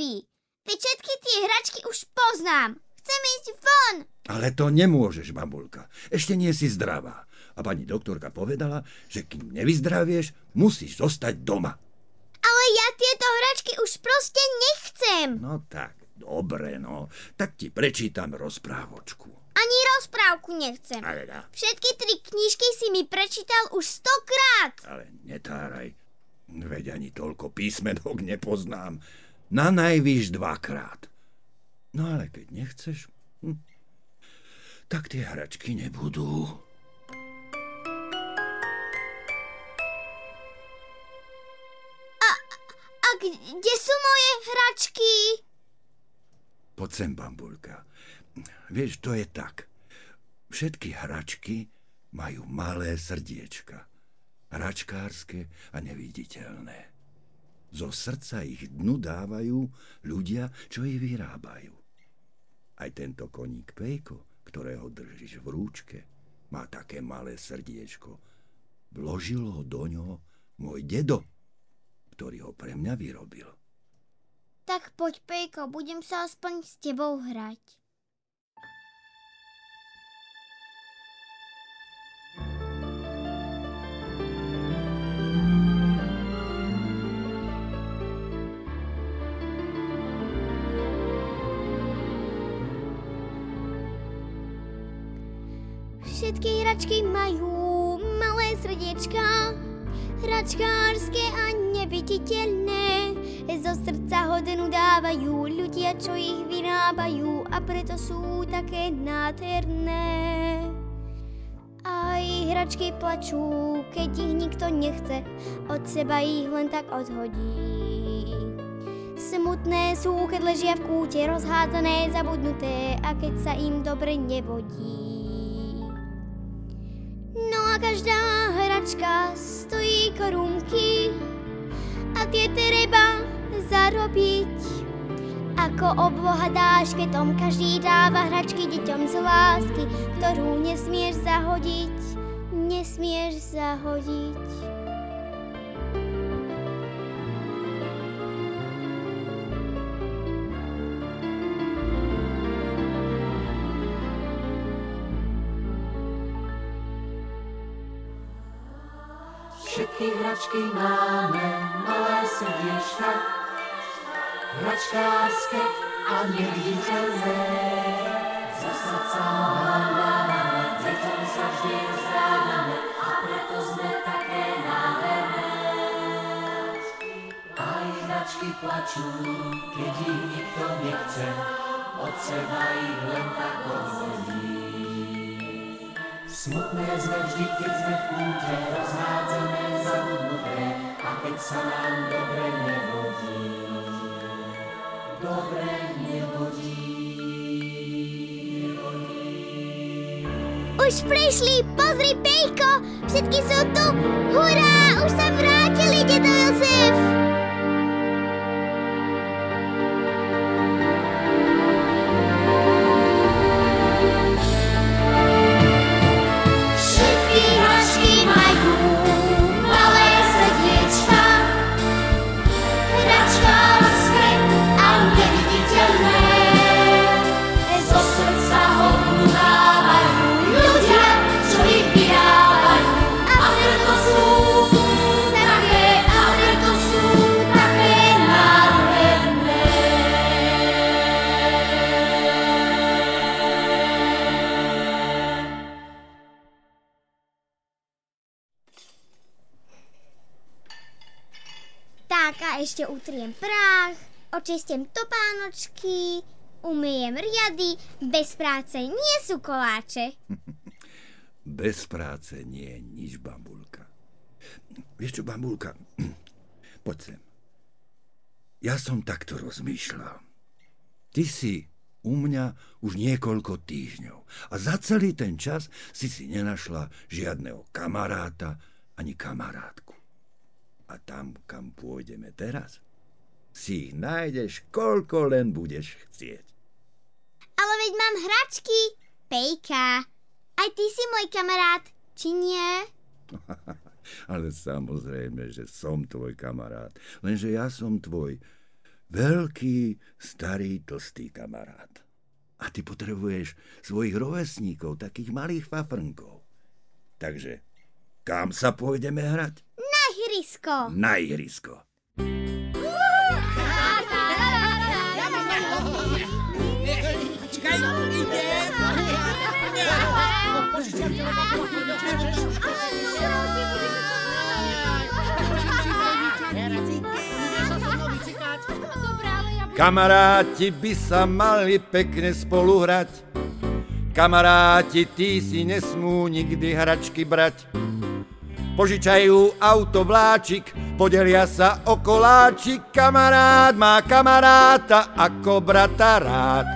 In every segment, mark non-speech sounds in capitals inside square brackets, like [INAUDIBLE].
zvedavý. Veď všetky tie hračky už poznám. Chcem ísť von. Ale to nemôžeš, babulka. Ešte nie si zdravá. A pani doktorka povedala, že kým nevyzdravieš, musíš zostať doma. Ale ja tieto hračky už proste nechcem. No tak, dobre, no. Tak ti prečítam rozprávočku. Ani rozprávku nechcem. Ale dá. Všetky tri knižky si mi prečítal už stokrát. Ale netáraj. Veď ani toľko písmenok nepoznám. Na najvýš dvakrát. No ale keď nechceš, hm, tak tie hračky nebudú. A kde sú moje hračky? Poď sem, bambulka. Vieš, to je tak. Všetky hračky majú malé srdiečka. Hračkárske a neviditeľné. Zo srdca ich dnu dávajú ľudia, čo ich vyrábajú. Aj tento koník Pejko, ktorého držíš v rúčke, má také malé srdiečko. Vložil ho do ňoho môj dedo, ktorý ho pre mňa vyrobil. Tak poď, Pejko, budem sa aspoň s tebou hrať. Všetky hračky majú malé srdiečka, hračkárske a neviditeľné. Zo srdca hodinu dávajú ľudia, čo ich vyrábajú a preto sú také nádherné. Aj hračky plačú, keď ich nikto nechce, od seba ich len tak odhodí. Smutné sú, keď ležia v kúte, rozhádzané, zabudnuté a keď sa im dobre nevodí. Každá hračka stojí korunky a tie treba zarobiť. Ako obloha dášketom každý dáva hračky deťom z lásky, ktorú nesmieš zahodiť, nesmieš zahodiť. Hračky máme, malé srdiečka, hračkárske a neviditeľné. Zo srdca hľadáme, deťom sa vždy rozdávame a preto sme také nádherné. Aj hračky plačú, keď ich nikto nechce, od seba Smutné sme vždy, keď sme v kúte, rozhádzané, zabudnuté, a keď sa nám dobre nevodí. Dobre nevodí. Už prišli, pozri, Pejko, všetky sú tu. Hurá, už sa vrátili, utriem prach, očistím topánočky, umyjem riady, bez práce nie sú koláče. [LAUGHS] Bez práce nie je nič, bambulka. Vieš čo, bambulka? [CLEARS THROAT] Poď sem. Ja som takto rozmýšľal. Ty si u mňa už niekoľko týždňov a za celý ten čas si si nenašla žiadneho kamaráta ani kamarátku. A tam, kam pôjdeme teraz, si ich nájdeš, koľko len budeš chcieť. Ale veď mám hračky. Pejka, aj ty si môj kamarát, či nie? [LAUGHS] Ale samozrejme, že som tvoj kamarát. Lenže ja som tvoj Veľký, starý, tlstý kamarát. A ty potrebuješ svojich rovesníkov, takých malých fafrnkov. Takže, kam sa pôjdeme hrať? Na hrysko. Na ihrisko. Kamaráti by sa mali pekne spolu hrať. Kamaráti, tí si nesmú nikdy hračky brať. Požičajú auto vláčik, podelia sa o koláčik. Kamarát má kamaráta ako brata rád.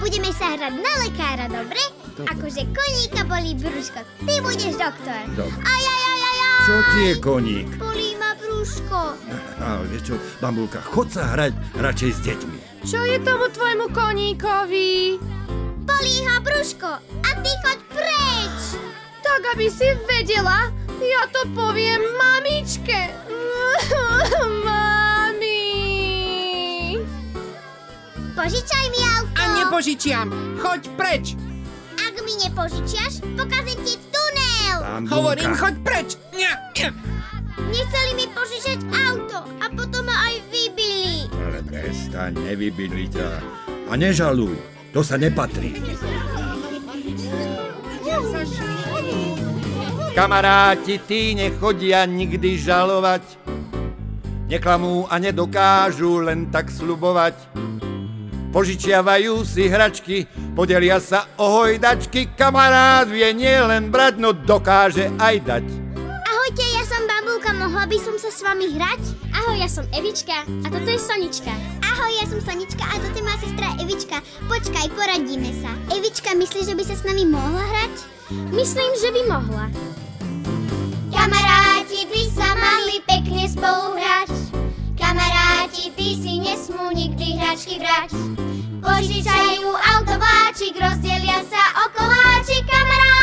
Budeme sa hrať na lekára, dobre? Akože koníka bolí brúško. Ty budeš doktor. Dobre. Aj, aj, aj, aj, aj. Čo ti je koník? Bolí ma brúško. [LAUGHS] A vieš čo, bambulka, chod sa hrať radšej s deťmi. Čo je tomu tvojmu koníkovi? Bolí ho brúško. A ty choď preč. Tak, aby si vedela, ja to poviem mamičke. [LAUGHS] Mami. Požičaj mi auto. A nepožičiam. Choď preč. Mi nepožičiaš, pokazím ti tunel. Bambulka. Hovorím, choď preč. Ňa, ňa. Nechceli mi požičať auto a potom ma aj vybili. Ale prestaň, nevybydli ťa. A nežaluj, to sa nepatrí. Kamaráti, tí nechodia nikdy žalovať. Neklamú a nedokážu len tak slubovať. Požičiavajú si hračky, podelia sa o hojdačky. Kamarát vie nie len brať, no dokáže aj dať. Ahojte, ja som Bambulka, mohla by som sa s vami hrať? Ahoj, ja som Evička a toto je Sonička. Ahoj, ja som Sonička a toto je moja sestra Evička. Počkaj, poradíme sa. Evička, myslíš, že by sa s nami mohla hrať? Myslím, že by mohla. Kamaráti by sa mali pekne spolu hrať. Kamaráti, tí si nesmú nikdy hračky brať. Požičajú auto vláčik, rozdelia sa o koláčik. Kamarát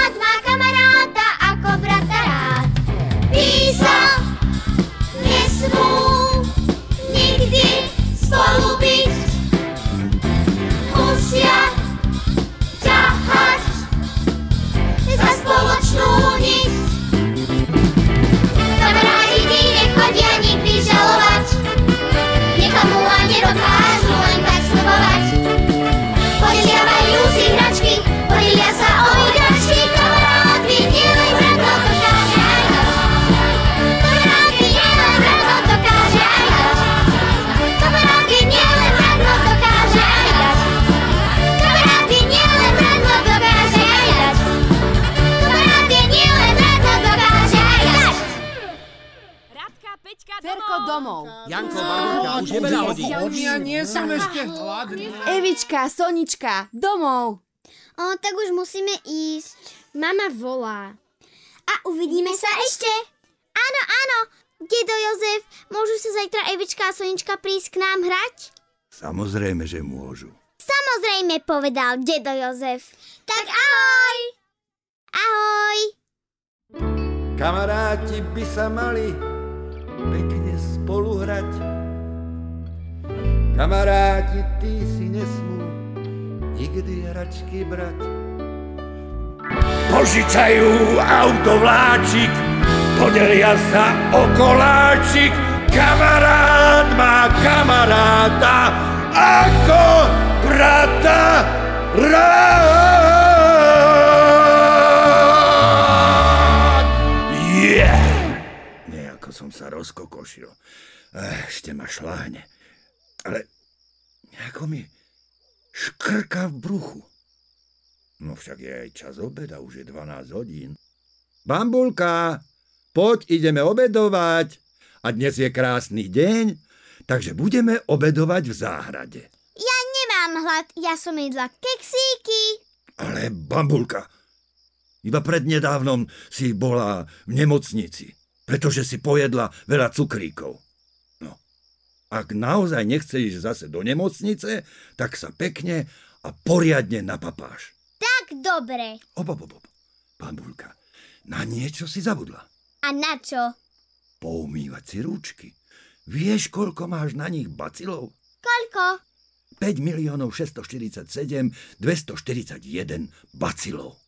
som ešte hladný. Evička, Sonička, domov. O, tak už musíme ísť. Mama volá. A uvidíme sa ešte. Áno, áno. Dedo Jozef, môžu sa zajtra Evička a Sonička prísť k nám hrať? Samozrejme, že môžu. Samozrejme, povedal dedo Jozef. Tak ahoj. Ahoj. Kamaráti by sa mali pekne Kamaráti, tí si nesmú nikdy hračky brať. Požičajú auto vláčik, podelia sa o koláčik. Kamarát má kamaráta ako brata rád. Yeah! Nejako som sa rozkokošil. Ešte ma šláhne. Ale nejako mi škrka v bruchu. No však je aj čas obeda, už je 12 hodín. Bambulka, poď, ideme obedovať. A dnes je krásny deň, takže budeme obedovať v záhrade. Ja nemám hlad, ja som jedla keksíky. Ale Bambulka, iba prednedávnom si bola v nemocnici, pretože si pojedla veľa cukríkov. Ak naozaj nechceš zase do nemocnice, tak sa pekne a poriadne napapáš. Tak dobre. Op, op, op. Bambulka, na niečo si zabudla. A na čo? Poumývať si rúčky. Vieš, koľko máš na nich bacilov? Koľko? 5 miliónov 647 241 bacilov.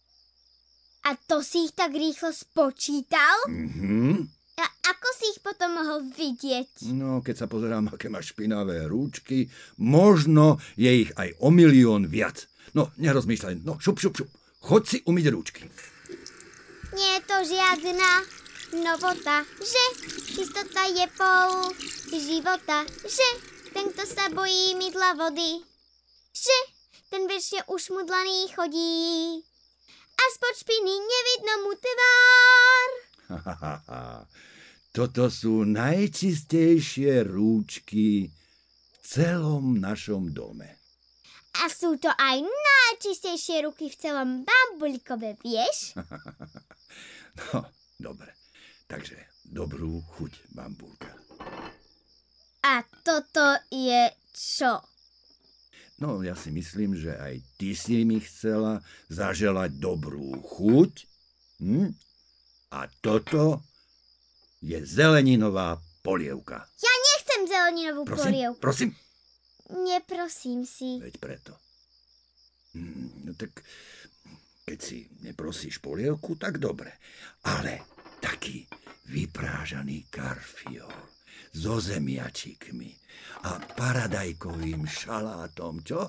A to si ich tak rýchlo spočítal? Mhm. A ako si ich potom mohol vidieť? No, keď sa pozerám, aké má špinavé rúčky, možno je ich aj o milión viac. No, nerozmýšľaj, no, šup, šup, šup. Chod si umyť rúčky. Nie je to žiadna novota, že čistota je pol života, že ten, kto sa bojí mydla vody, že ten väčšie ušmudlaný chodí a spod špiny nevidno mu tvár. [LAUGHS] [LAUGHS] Toto sú najčistejšie rúčky v celom našom dome. A sú to aj najčistejšie ruky v celom bambulkove, vieš? [LAUGHS] No, dobre. Takže dobrú chuť, bambulka. A toto je čo? No, ja si myslím, že aj ty si mi chcela zaželať dobrú chuť. Hm? A toto je zeleninová polievka. Ja nechcem zeleninovú Prosím, polievku. prosím. Neprosím si. Veď preto. Hm, No tak, keď si neprosíš polievku, tak dobre. Ale taký vyprážaný karfiol so zemiačikmi a paradajkovým šalátom, čo?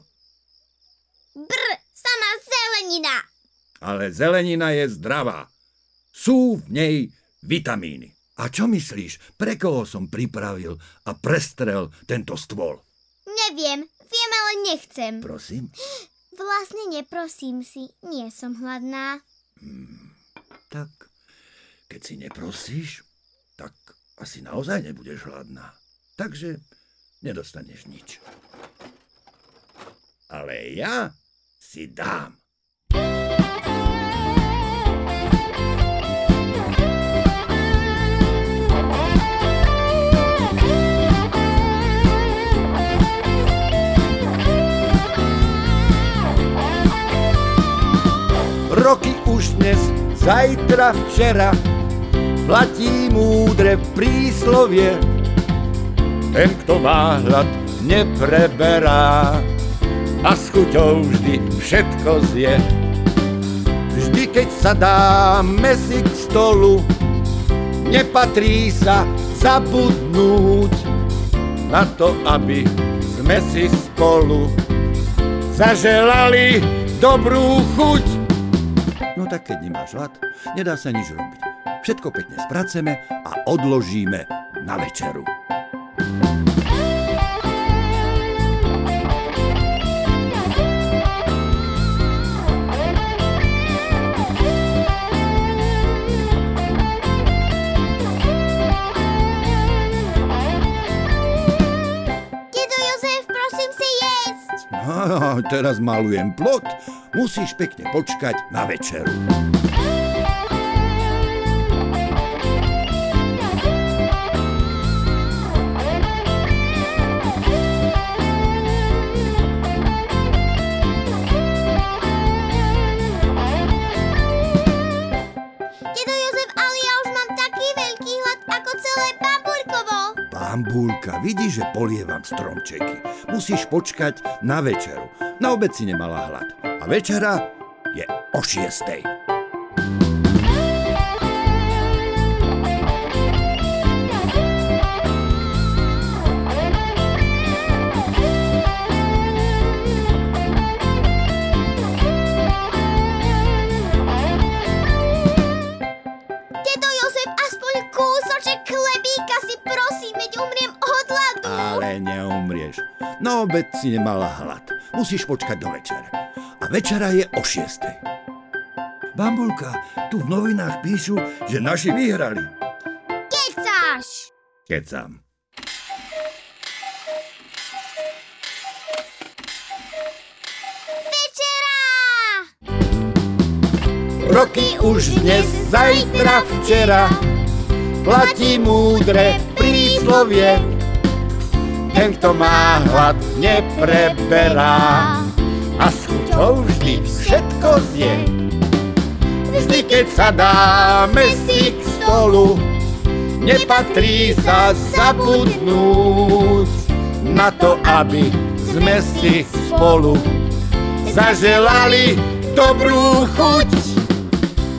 Brr, sama zelenina. Ale zelenina je zdravá. Sú v nej vitamíny. A čo myslíš, pre koho som pripravil a prestrel tento stôl? Neviem, viem, ale nechcem. Prosím? [GASPS] Vlastne neprosím si, nie som hladná. Tak, keď si neprosíš, tak asi naozaj nebudeš hladná. Takže nedostaneš nič. Ale ja si dám. Roky už dnes, zajtra, včera, platí múdre príslovie. Ten, kto má hlad, nepreberá a s chuťou vždy všetko zje. Vždy, keď sa dáme si k stolu, nepatrí sa zabudnúť na to, aby sme si spolu zaželali dobrú chuť. No tak keď nemáš hlad, nedá sa nič robiť. Všetko pekne spraceme a odložíme na večeru. [LAUGHS] Teraz malujem plot. Musíš pekne počkať na večeru. Bambulka, vidíš, že polievam stromčeky. Musíš počkať na večeru. Na obed si nemala hlad. A večera je o šiestej. Ale neumrieš. Na obed si nemala hlad. Musíš počkať do večere. Večera je o šiestej. Bambulka, tu v novinách píšu, že naši vyhrali. Kecáš. Kecam. Večera! Roky už dnes, zajtra, včera Platí múdre príslovie Ten, kto má hlad, nepreberá A s chuťou vždy všetko zje Vždy, keď sa dáme si k stolu Nepatrí sa zabudnúť na to, aby sme si spolu zaželali dobrú chuť.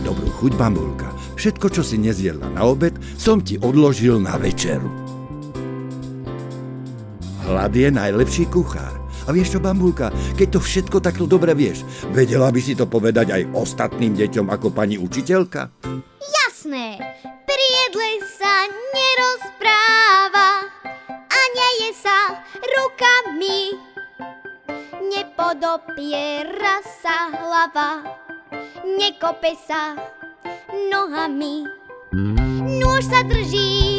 Dobrú chuť, bambulka. Všetko, čo si nezjedla na obed, som ti odložil na večeru. Hlad je najlepší kuchár. A vieš čo, bambulka, keď to všetko takto dobre vieš, vedela by si to povedať aj ostatným deťom ako pani učiteľka? Jasné, pri jedle sa nerozpráva a neje sa rukami. Nepodopiera sa hlava, nekope sa nohami. Nôž sa drží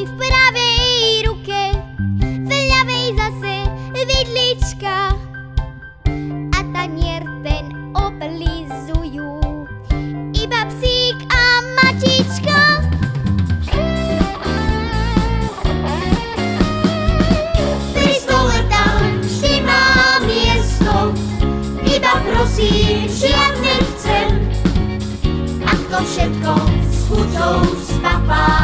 s chuťou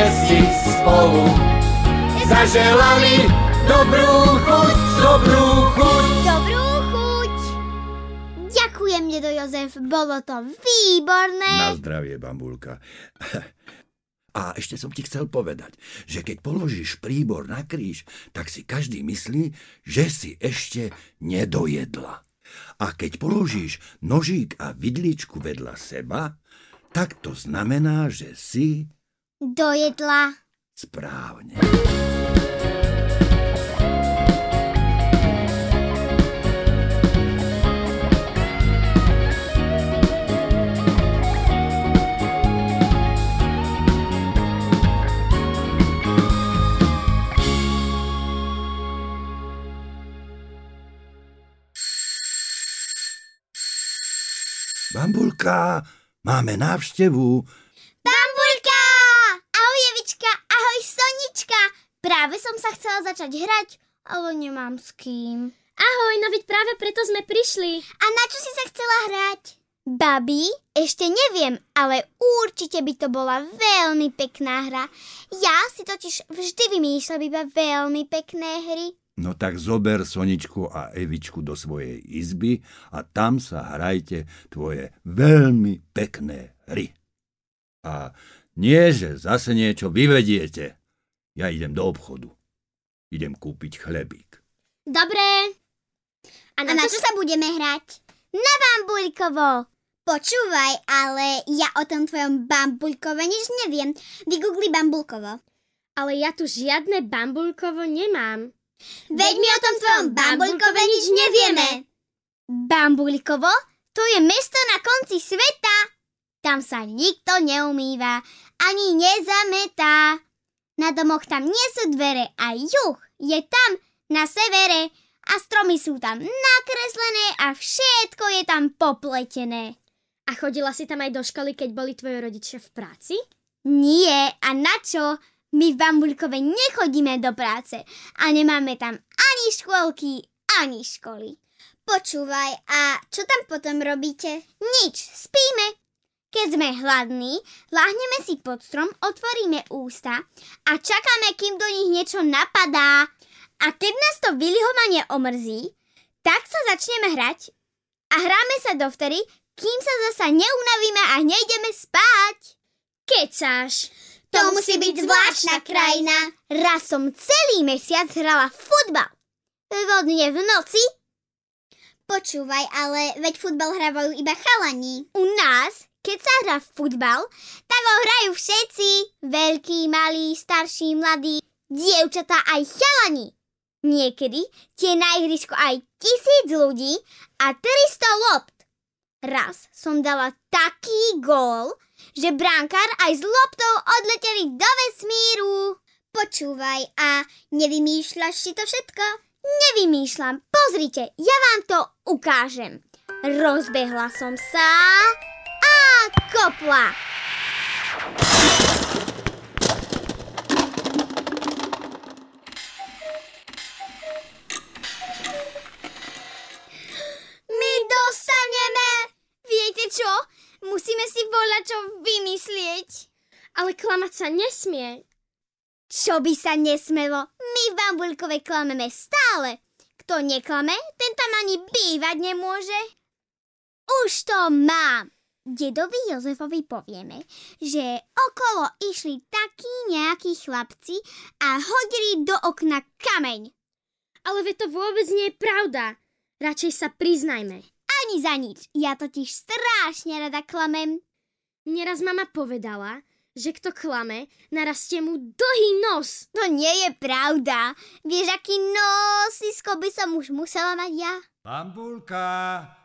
sme si spolu zaželali dobrú chuť, dobrú chuť. Dobrú chuť! Ďakujem, dedo Jozef, bolo to výborné. Na zdravie, bambulka. [LAUGHS] A ešte som ti chcel povedať, že keď položíš príbor na kríž, tak si každý myslí, že si ešte nedojedla. A keď položíš nožík a vidličku vedľa seba, tak to znamená, že si Dojedla. správne. Bambulka, máme návštevu. Bambulka! Ahoj, Jevička, ahoj, Sonička. Práve som sa chcela začať hrať, ale nemám s kým. Ahoj, no veď práve preto sme prišli. A na čo si sa chcela hrať? Babi? Ešte neviem, ale určite by to bola veľmi pekná hra. Ja si totiž vždy vymýšľam iba veľmi pekné hry. No tak zober Soničku a Evičku do svojej izby a tam sa hrajte tvoje veľmi pekné hry. A nie, že zase niečo vyvediete. Ja idem do obchodu. Idem kúpiť chlebík. Dobre. A na, čo sa budeme hrať? Na bambulkovo. Počúvaj, ale ja o tom tvojom bambulkove nič neviem. Vygoogli bambulkovo. Ale ja tu žiadne bambulkovo nemám. Veď my o tom tvojom bambulkove nič nevieme. Bambulkovo? To je mesto na konci sveta. Tam sa nikto neumýva, ani nezametá. Na domoch tam nie sú dvere a juh je tam na severe a stromy sú tam nakreslené a všetko je tam popletené. A chodila si tam aj do školy, keď boli tvoji rodičia v práci? Nie, a na čo? My v Bambulkove nechodíme do práce a nemáme tam ani škôlky, ani školy. Počúvaj, a čo tam potom robíte? Nič, spíme. Keď sme hladní, láhneme si pod strom, otvoríme ústa a čakáme, kým do nich niečo napadá. A keď nás to vylihovanie omrzí, tak sa začneme hrať a hráme sa dovtedy, kým sa zasa neunavíme a nejdeme spať. Kecáš. To musí byť zvláštna krajina. Raz som celý mesiac hrala futbal. Vodne v noci. Počúvaj, ale veď futbal hrávajú iba chalani. U nás, keď sa hrá futbal, tak ho hrajú všetci. Veľkí, malí, starší, mladí, dievčatá aj chalani. Niekedy tie na ihrisku aj tisíc ľudí a 300 lopt. Raz som dala taký gól, že bránkár aj s loptou odleteli do vesmíru. Počúvaj, a nevymýšľaš si to všetko? Nevymýšľam, pozrite, ja vám to ukážem. Rozbehla som sa kopla. My dostaneme! Viete čo? Musíme si volať čo vymyslieť. Ale klamať sa nesmie. Čo by sa nesmelo? My v Bambulkove klameme stále. Kto neklame, ten tam ani bývať nemôže. Už to mám. Dedovi Jozefovi povieme, že okolo išli takí nejakí chlapci a hodili do okna kameň. Ale veď to vôbec nie je pravda. Radšej sa priznajme. Ani za nič. Ja totiž strašne rada klamem. Neraz mama povedala, že kto klame, narastie mu dlhý nos. To nie je pravda. Vieš, aký nosisko by som už musela mať ja? Bambulka,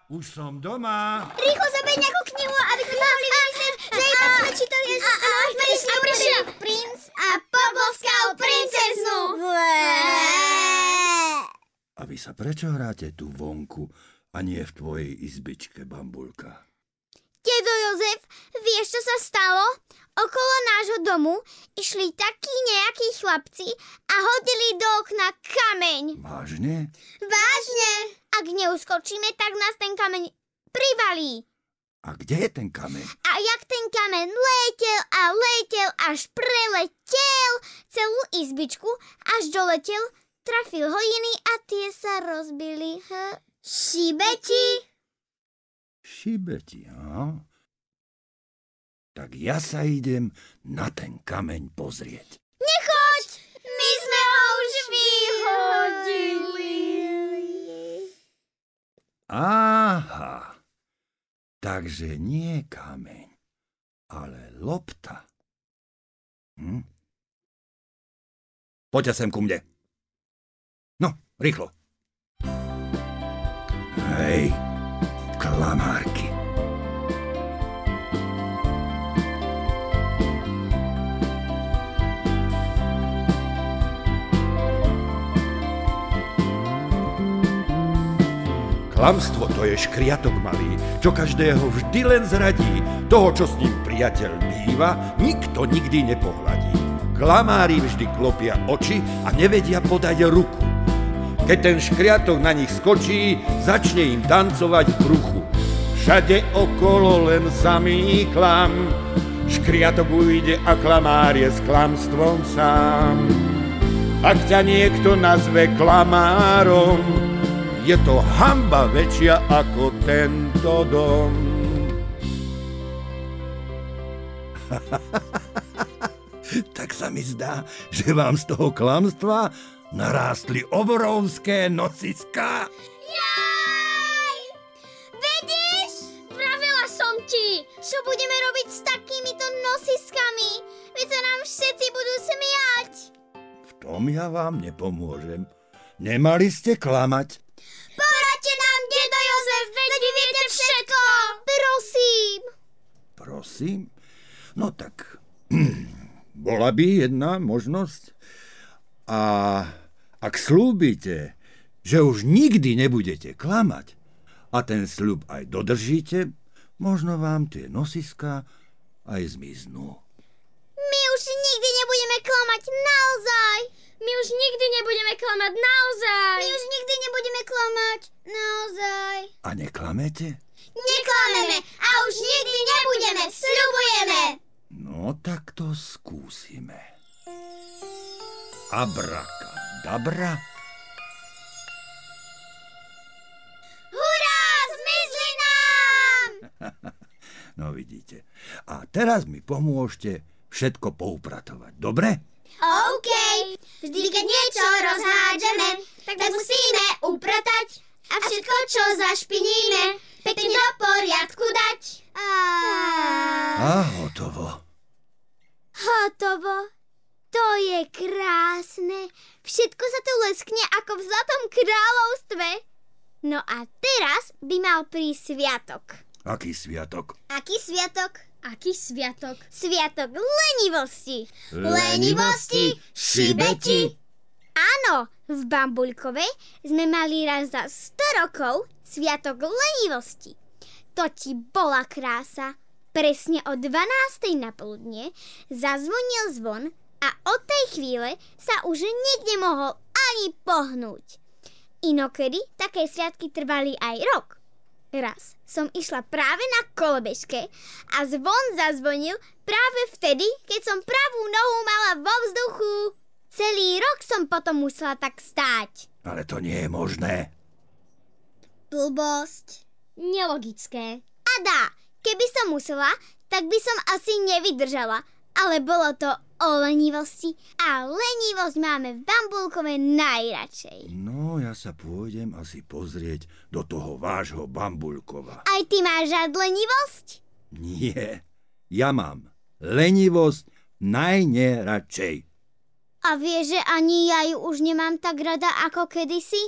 už som doma. Rýchlo zabeď nejakú knihu, aby sme mohli vymyslieť, že iba sme čítali, že a prišiel princ a poboskal princeznu. A vy sa prečo hráte tu vonku a nie v tvojej izbičke, Bambulka? Dedo Jozef, vieš, čo sa stalo? Okolo nášho domu išli takí nejakí chlapci a hodili do okna kameň. Vážne? Vážne? Ak neuskočíme, tak nás ten kameň privalí. A kde je ten kameň? A jak ten kameň letel a letel, až preletel celú izbičku, až doletel, trafil hodiny a tie sa rozbili. H- šibeti. Šibeti, a? Tak ja sa idem na ten kameň pozrieť. Nechoď! My sme ho už vyhodili. Aha, takže nie kameň, ale lopta. Hm? Poďte sem ku mne. No, rýchlo. Hej, klamárky. Klamstvo to je škriatok malý, čo každého vždy len zradí. Toho, čo s ním priateľ býva, nikto nikdy nepohľadí. Klamári vždy klopia oči a nevedia podať ruku. Keď ten škriatok na nich skočí, začne im tancovať v bruchu. Všade okolo len samý klam, škriatok ujde a klamár je s klamstvom sám. Ak ťa niekto nazve klamárom, je to hamba väčšia ako tento dom. [LAUGHS] tak sa mi zdá, že vám z toho klamstva narástli obrovské nosiska. Jaj! Vedíš? Vravela som ti. Čo budeme robiť s takýmito nosiskami? Veď sa nám všetci budú smiať. V tom ja vám nepomôžem. Nemali ste klamať. Poradte nám, dedo Jozef, veď vy viete všetko. Prosím. Prosím? No tak, [CLEARS THROAT] bola by jedna možnosť. A ak slúbite, že už nikdy nebudete klamať a ten sľub aj dodržíte, možno vám tie nosiska aj zmiznú. My už nikdy nebudeme klamať, naozaj. My už nikdy nebudeme klamať naozaj. My už nikdy nebudeme klamať, naozaj. A neklamete? Neklameme a už nikdy nebudeme, sľubujeme. No tak to skúsime. Abrakadabra. Hurá, zmizli nám! [LAUGHS] No vidíte. A teraz mi pomôžte všetko poupratovať, dobre? OK, vždy keď niečo rozhádžeme, tak musíme upratať a všetko, čo zašpiníme, pekne do poriadku dať. A... A hotovo. Hotovo. To je krásne. Všetko sa tu leskne ako v Zlatom kráľovstve. No a teraz by mal prísť sviatok. Aký sviatok? Aký sviatok? Aký sviatok? Sviatok lenivosti. Lenivosti, šibeti. Áno, V Bambulkovej sme mali raz za 100 rokov sviatok lenivosti. To ti bola krása. Presne o 12. na poludne zazvonil zvon a od tej chvíle sa už nikde mohol ani pohnúť. Inokedy také sviatky trvali aj rok. Raz som išla práve na kolobežke a zvon zazvonil práve vtedy, keď som pravú nohu mala vo vzduchu. Celý rok som potom musela tak stáť. Ale to nie je možné. Blbosť. Nelogické. A dá, keby som musela, tak by som asi nevydržala. Ale bolo to o lenivosti a lenivosť máme v Bambulkove najradšej. No, ja sa pôjdem asi pozrieť do toho vášho bambulkova. Aj ty máš rád lenivosť? Nie, ja mám lenivosť najneradšej. A vieš, že ani ja ju už nemám tak rada ako kedysi?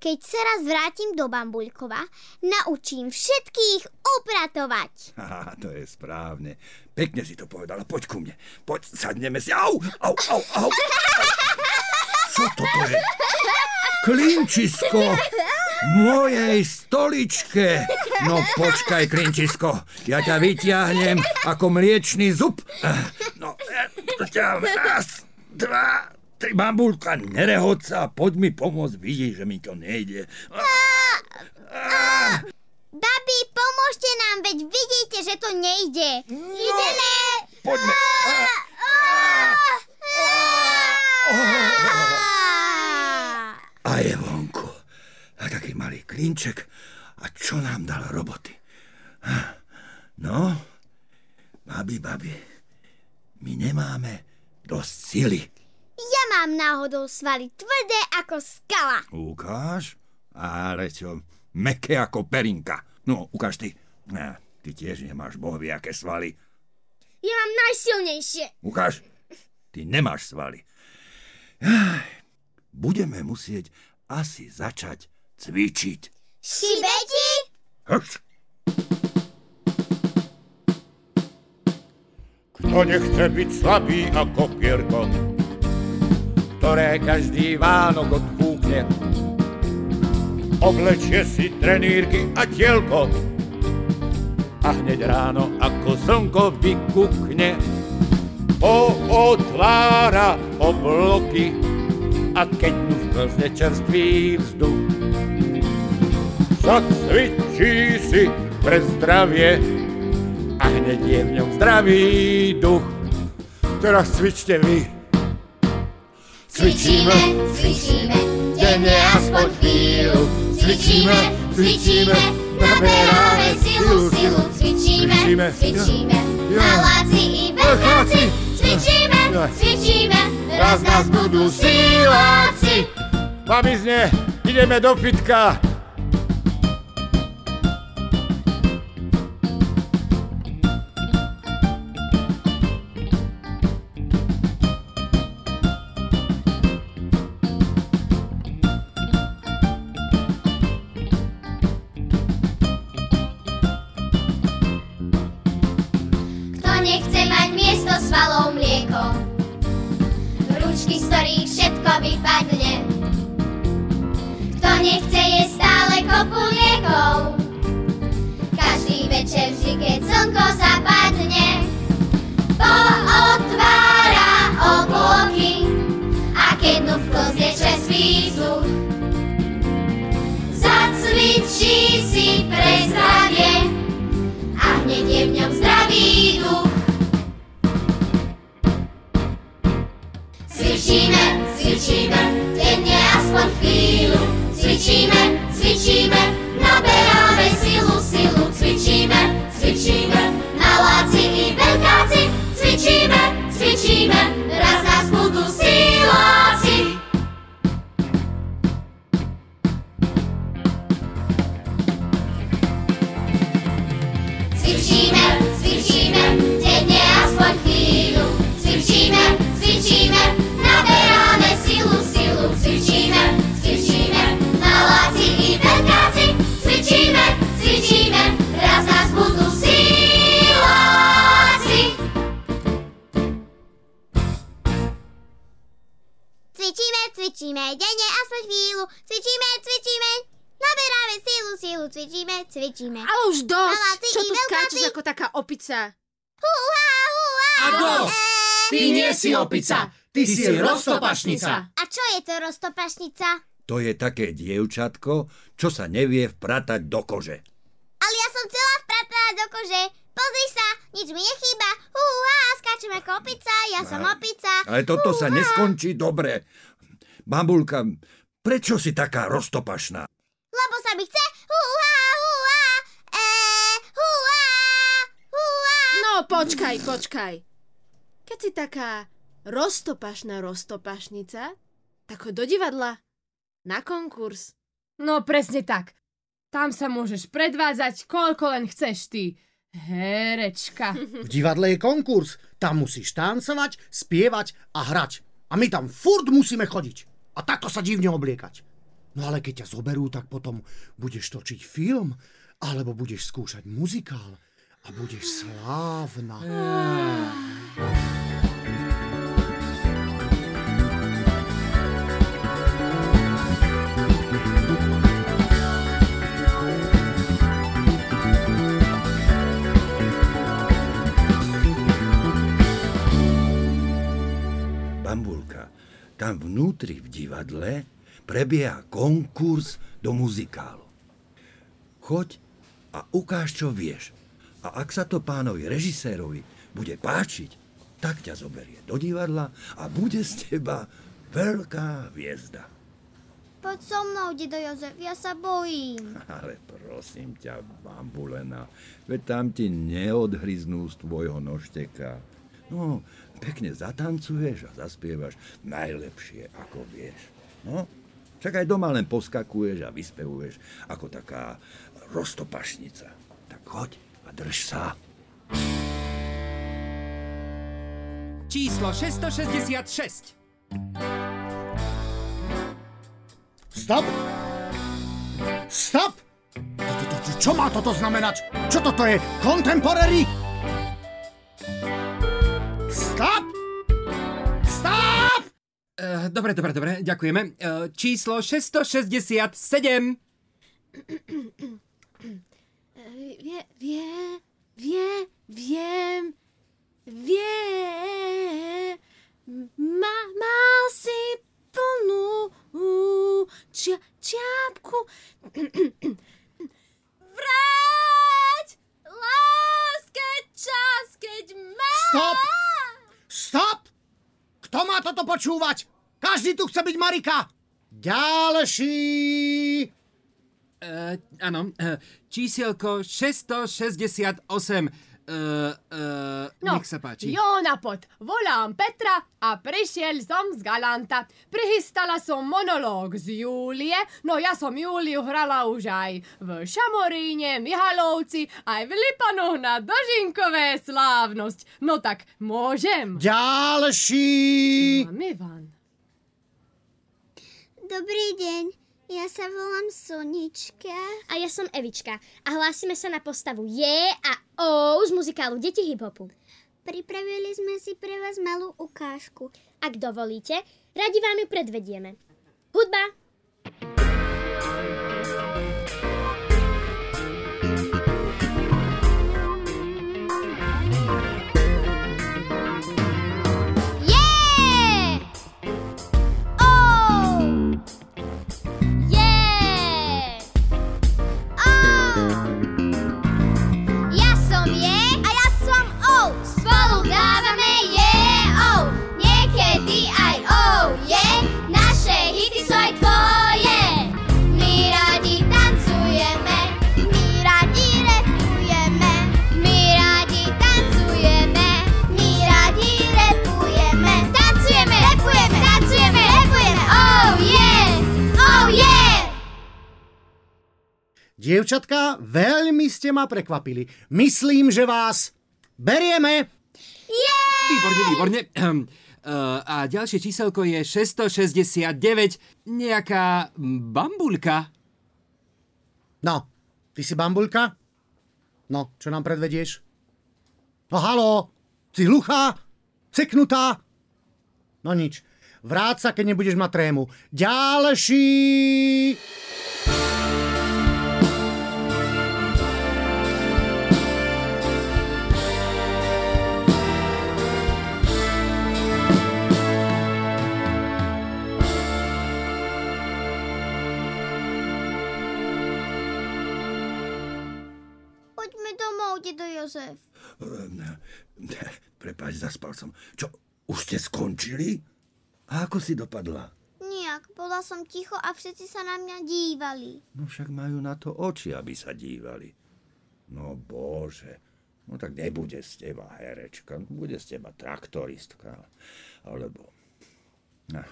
Keď sa raz vrátim do Bambulkova, naučím všetkých upratovať. [LAUGHS] Haha, to je správne. Pekne si to povedala. Poď ku mne. Poď, sadneme si. Au, au, au, au. Čo toto je? Klinčisko mojej stoličke. No počkaj, Klinčisko, ja ťa vyťahnem ako mliečný zub. No, ťa raz, dva, tri bambulka, nerehod sa, poď mi pomôcť, vidíš, že mi to nejde. Babi, pomôžte nám, veď vidíte, že to nejde. Ideme! Poďme. A je vonku. A taký malý klinček. A čo nám dal roboty? No, babi, babi, my nemáme dosť sily. Ja mám náhodou svaly tvrdé ako skala. Ukáž? Ale čo, meké ako perinka. No, ukáž ty. Ne, ty tiež nemáš bohvie aké svaly. Ja mám najsilnejšie. Ukáž. Ty nemáš svaly. Aj, budeme musieť asi začať cvičiť. Šibeti? Hrš. Kto nechce byť slabý ako pierko, ktoré každý Vánok odfúkne, oblečie si trenírky a tielko a hneď ráno ako slnko vykukne, pootvára obloky a keď mu vklzne čerstvý vzduch, zacvičí si pre zdravie a hneď je v ňom zdravý duch. Teraz cvičte vy. Cvičíme, cvičíme, denne aspoň chvíľu. Cvičíme, cvičíme, naberáme silu, silu. Cvičíme, Cvičíme. maláci i vrcháci. Cvičíme, cvičíme, raz nás budú siláci. Babizne, ideme do fitka. Cvičíme. Ale už dosť! Maláci Čo i tu skáčeš ako taká opica? Húha, húha. A dosť! Ty nie si opica, ty si roztopašnica. A čo je to roztopašnica? To je také dievčatko, čo sa nevie vpratať do kože. Ale ja som celá vprataná do kože. Pozri sa, nič mi nechýba. Húha, skáčem ako opica, ja som opica. Ale toto sa Húha. neskončí dobre. Bambulka, prečo si taká roztopašná? Lebo sa mi chce. Húha, húha. Eh, húha, húha. No, počkaj, počkaj. Keď si taká roztopašná roztopašnica, tak choď do divadla. Na konkurs. No presne tak. Tam sa môžeš predvádzať, koľko len chceš ty. Herečka. [LAUGHS] V divadle je konkurs. Tam musíš tancovať, spievať a hrať. A my tam furt musíme chodiť. A takto sa divne obliekať. No ale keď ťa zoberú, tak potom budeš točiť film, alebo budeš skúšať muzikál a budeš slávna. Bambulka, tam vnútri v divadle prebieha konkurs do muzikálu. Choď a ukáž, čo vieš. A ak sa to pánovi režisérovi bude páčiť, tak ťa zoberie do divadla a bude z teba veľká hviezda. Poď so mnou, dedo Jozef, ja sa bojím. [LAUGHS] Ale prosím ťa, bambulena, veď tam ti neodhryznú z tvojho nožteka. No, pekne zatancuješ a zaspievaš najlepšie, ako vieš. No, však aj doma len poskakuješ a vyspevuješ ako taká roztopašnica. Tak choď a drž sa. Číslo 666. Stop! Stop! To, to, to, čo má toto znamenať? Čo toto je? Contemporary? Dobre, dobre, dobre, ďakujeme. Uh, číslo 667. Vie, vie, vie, viem, vie. Má, mal si plnú čia, čiapku. Vrať láske čas, keď má... Stop! Stop! Kto má toto počúvať? Každý tu chce byť Marika! Ďalší! Uh, áno, uh, čísielko 668. Uh, uh, No, nech sa páči. Jona Pot, volám Petra a prišiel som z Galanta. Prihystala som monológ z Júlie, no ja som Júliu hrala už aj v Šamoríne, Mihalovci, aj v Lipanoch na Dožinkové slávnosť. No tak, môžem? Ďalší! Mám Ivan. Dobrý deň, ja sa volám Sonička. A ja som Evička a hlásime sa na postavu Je a O z muzikálu Deti hiphopu. Pripravili sme si pre vás malú ukážku. Ak dovolíte, radi vám ju predvedieme. Hudba! Dievčatka, veľmi ste ma prekvapili. Myslím, že vás berieme. Výborne, výborne. Uh, a ďalšie číselko je 669. Nejaká bambulka. No, ty si bambulka? No, čo nám predvedieš? No halo, si hluchá? Ceknutá? No nič. Vráť sa, keď nebudeš mať trému. Ďalší! Domov, dedo Jozef. [LAUGHS] Prepač, zaspal som. Čo, už ste skončili? A ako si dopadla? Nijak, bola som ticho a všetci sa na mňa dívali. No však majú na to oči, aby sa dívali. No bože, no tak nebude z teba herečka, bude z teba traktoristka. Alebo... No,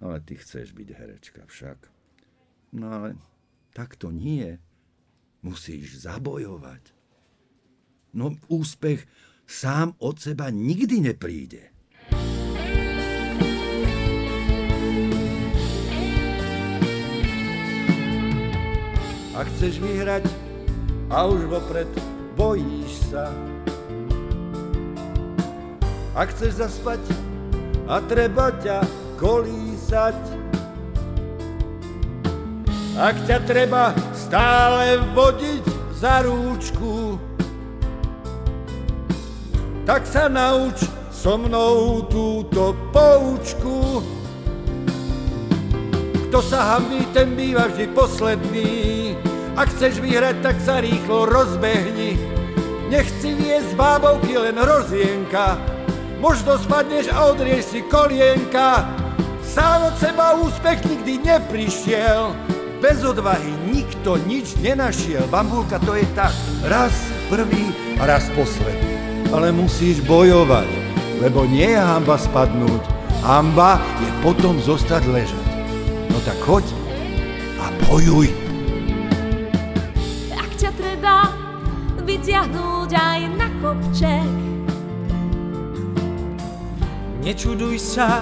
ale ty chceš byť herečka však. No ale tak to nie. Musíš zabojovať. No úspech sám od seba nikdy nepríde. Ak chceš vyhrať a už vopred bojíš sa. Ak chceš zaspať a treba ťa kolísať. Ak ťa treba stále vodiť za rúčku, tak sa nauč so mnou túto poučku. Kto sa hambí, ten býva vždy posledný. Ak chceš vyhrať, tak sa rýchlo rozbehni. Nech si viesť bábovky len rozienka. Možno spadneš a odrieš si kolienka. Sám od seba úspech nikdy neprišiel. Bez odvahy nikto nič nenašiel. Bambulka to je tak. Raz prvý a raz posledný. Ale musíš bojovať, lebo nie je hamba spadnúť. Hamba je potom zostať ležať. No tak choď a bojuj. Ak ťa treba vyťahnuť aj na kopček. Nečuduj sa,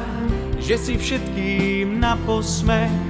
že si všetkým na posmech.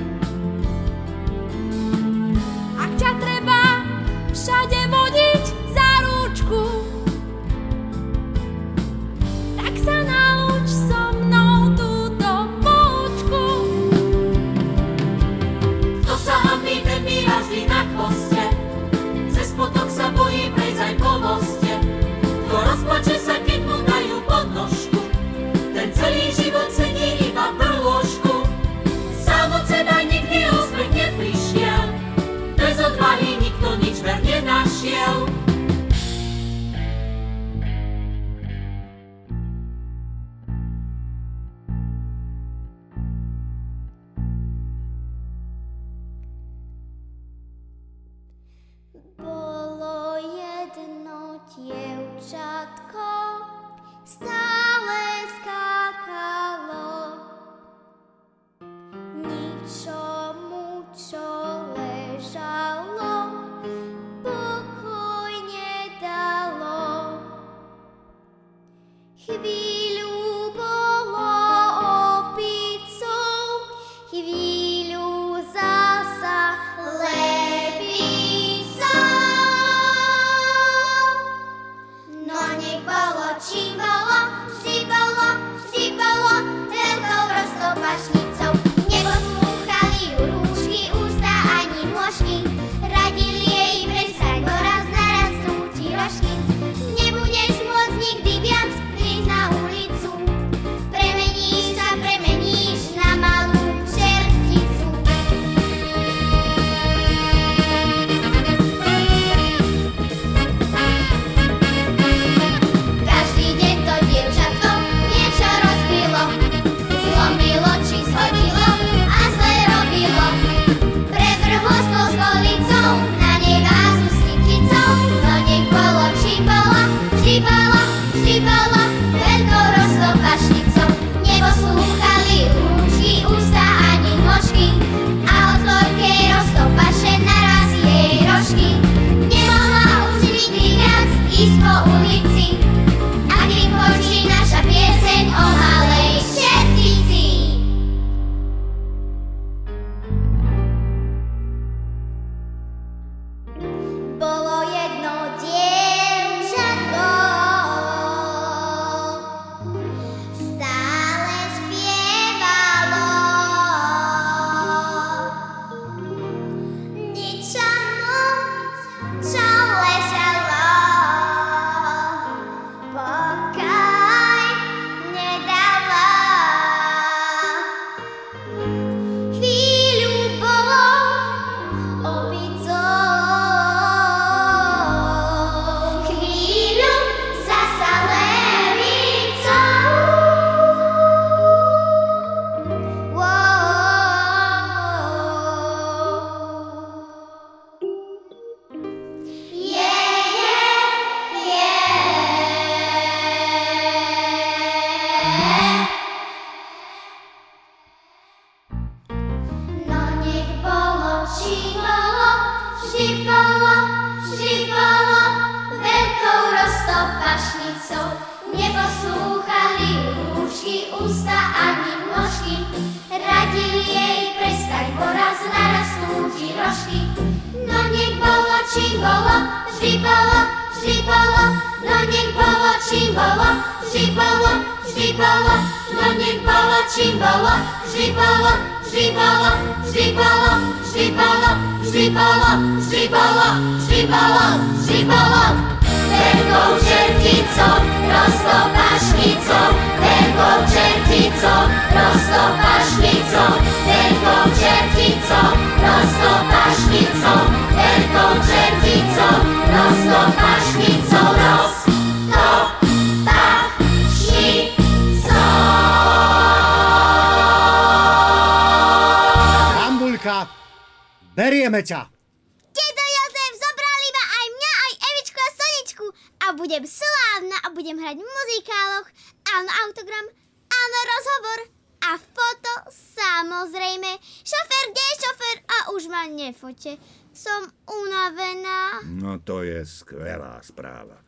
A budem slávna a budem hrať v muzikáloch. Áno, autogram, áno, rozhovor. A foto, samozrejme. Šofer, kde je šofer? A už ma nefote. Som unavená. No to je skvelá správa.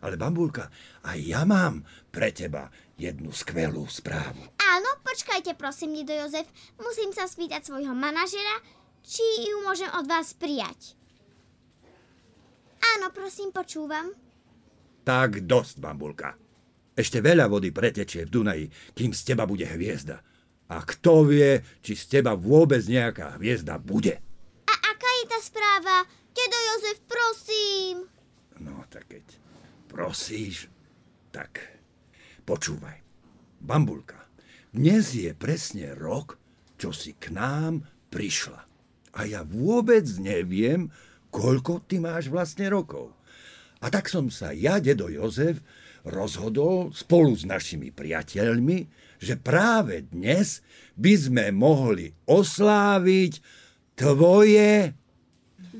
Ale Bambulka, aj ja mám pre teba jednu skvelú správu. Áno, počkajte prosím, Dedo Jozef. Musím sa spýtať svojho manažera, či ju môžem od vás prijať. Áno, prosím, počúvam. Tak dosť, Bambulka. Ešte veľa vody pretečie v Dunaji, kým z teba bude hviezda. A kto vie, či z teba vôbec nejaká hviezda bude. A aká je tá správa? Dedo Jozef, prosím. No, tak keď prosíš, tak počúvaj. Bambulka, dnes je presne rok, čo si k nám prišla. A ja vôbec neviem, koľko ty máš vlastne rokov. A tak som sa ja, dedo Jozef, rozhodol spolu s našimi priateľmi, že práve dnes by sme mohli osláviť tvoje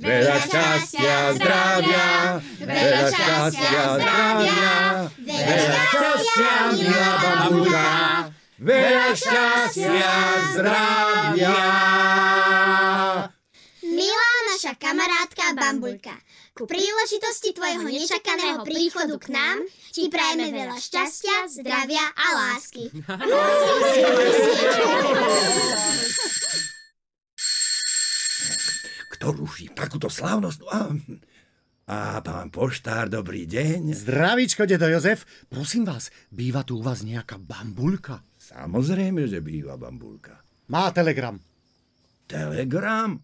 Veľa šťastia, zdravia, veľa šťastia, zdravia, veľa šťastia, milá bambulka, veľa šťastia, zdravia. Kamarátka Bambulka, ku príležitosti tvojho nečakaného príchodu k nám ti prajeme veľa šťastia, zdravia a lásky. Kto ruší takúto slávnosť? A, a pán poštár, dobrý deň. Zdravíčko, dedo Jozef. Prosím vás, býva tu u vás nejaká bambulka? Samozrejme, že býva bambulka. Má telegram. Telegram?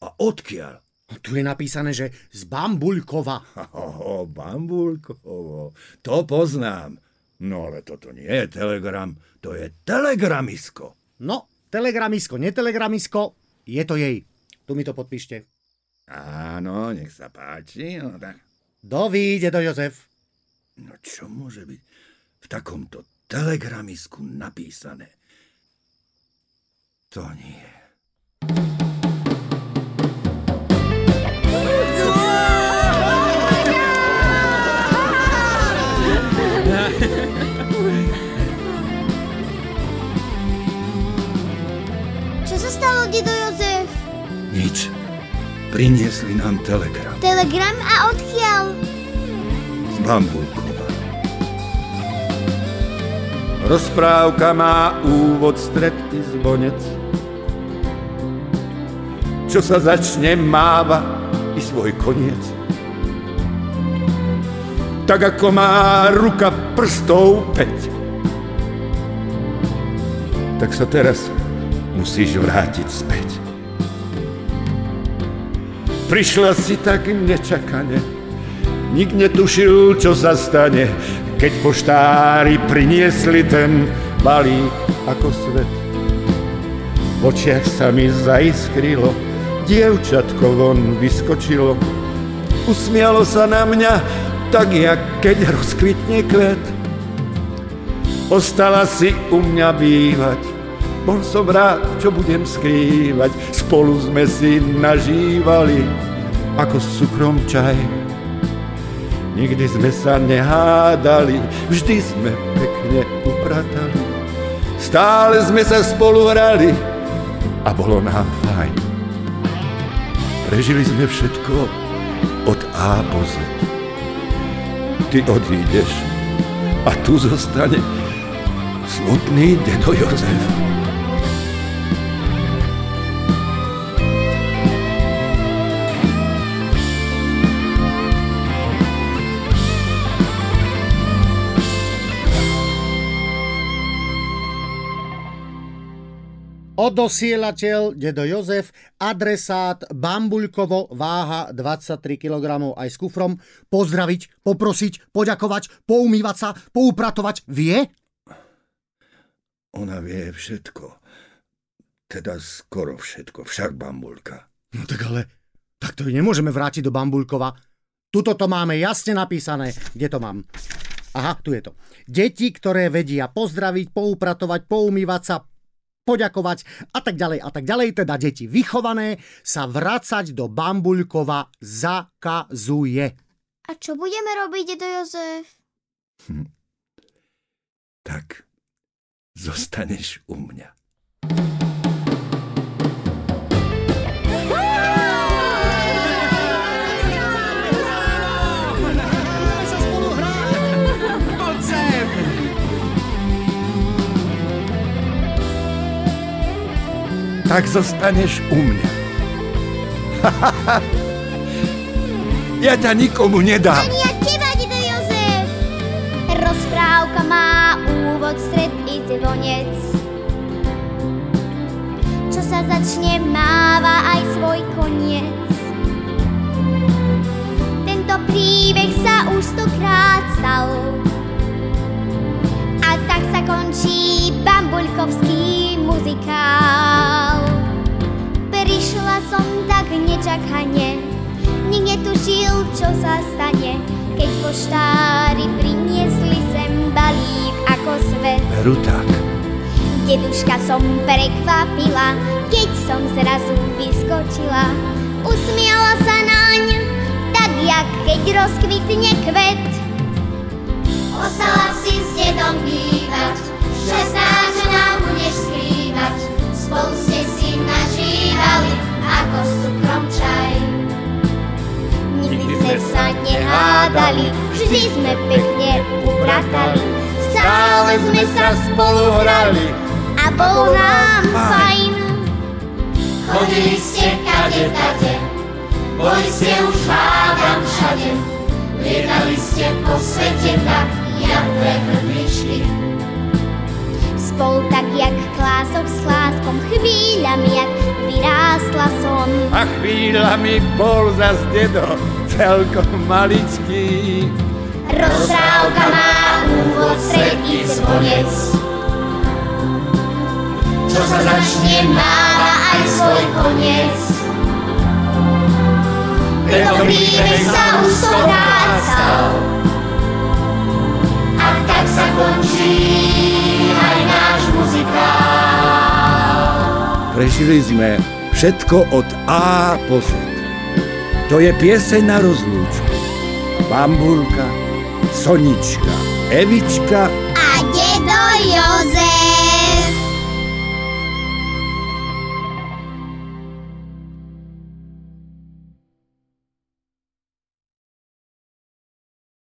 A odkiaľ? Tu je napísané, že z Bambulkova. Oho, Bambulkovo, to poznám. No ale toto nie je telegram, to je telegramisko. No, telegramisko, netelegramisko, je to jej. Tu mi to podpíšte. Áno, nech sa páči, no tak. Doví, dedo Jozef. No čo môže byť v takomto telegramisku napísané? To nie. Čo Priniesli nám telegram Telegram a odkiaľ? z Bambulkova. Rozprávka má úvod, stred i zvonec. Čo sa začne, máva i svoj koniec. Tak ako má ruka prstov päť. Tak sa teraz musíš vrátiť späť. Prišla si tak nečakane, nik netušil, čo sa stane, keď poštári priniesli ten balík ako svet. V očiach sa mi zaiskrilo, dievčatko von vyskočilo. Usmialo sa na mňa, tak jak keď rozkvitne kvet. Ostala si u mňa bývať, bol som rád, čo budem skrývať. Spolu sme si nažívali, ako s cukrom čaj. Nikdy sme sa nehádali, vždy sme pekne upratali. Stále sme sa spolu hrali a bolo nám fajn. Prežili sme všetko od A po Z. Ty odídeš a tu zostane smutný dedo Jozef. Odosielateľ, dedo Jozef, adresát Bambuľkovo, váha 23 kg aj s kufrom, pozdraviť, poprosiť, poďakovať, poumývať sa, poupratovať, vie? Ona vie všetko. Teda skoro všetko, však Bambulka. No tak ale, tak to nemôžeme vrátiť do Bambulkova. Tuto to máme jasne napísané. Kde to mám? Aha, tu je to. Deti, ktoré vedia pozdraviť, poupratovať, poumývať sa, poďakovať a tak ďalej a tak ďalej, teda deti vychované, sa vracať do Bambuľkova zakazuje. A čo budeme robiť, dedo Jozef? Hm. Tak zostaneš u mňa. Tak zostaneš u mňa. [LAUGHS] ja ťa nikomu nedám. Ani ja teba, dedo Jozef. Rozprávka má úvod, stred i zvonec. Čo sa začne, máva aj svoj koniec. Tento príbeh sa už stokrát stal. A tak sa končí bambulkovský muzikál som tak nečakane. Nik netušil, čo sa stane. Keď poštári priniesli sem balík ako svet. Ruták Deduška som prekvapila Keď som zrazu vyskočila. Usmiala sa naň Tak jak keď rozkvitne kvet. Ostala si s dedom bývať 16 sme sa nehádali, vždy sme pekne upratali. Stále sme sa spolu hrali a bolo nám fajn. Chodili ste kade tade, boli ste už hádam všade. Lietali ste po svete tak, jak dve hrdličky. Spolu tak jak klások s kláskom, chvíľami jak vyrástla som. A chvíľami bol zas dedo celkom maličký. Rozprávka má úvod, stred i zvonec. Čo sa začne, máva aj svoj koniec. Tento príbeh sa už stokrát stal. A tak sa končí aj náš muzikál. Prežili sme všetko od A po Z. To je pieseň na rozlúčku. Bambulka, Sonička, Evička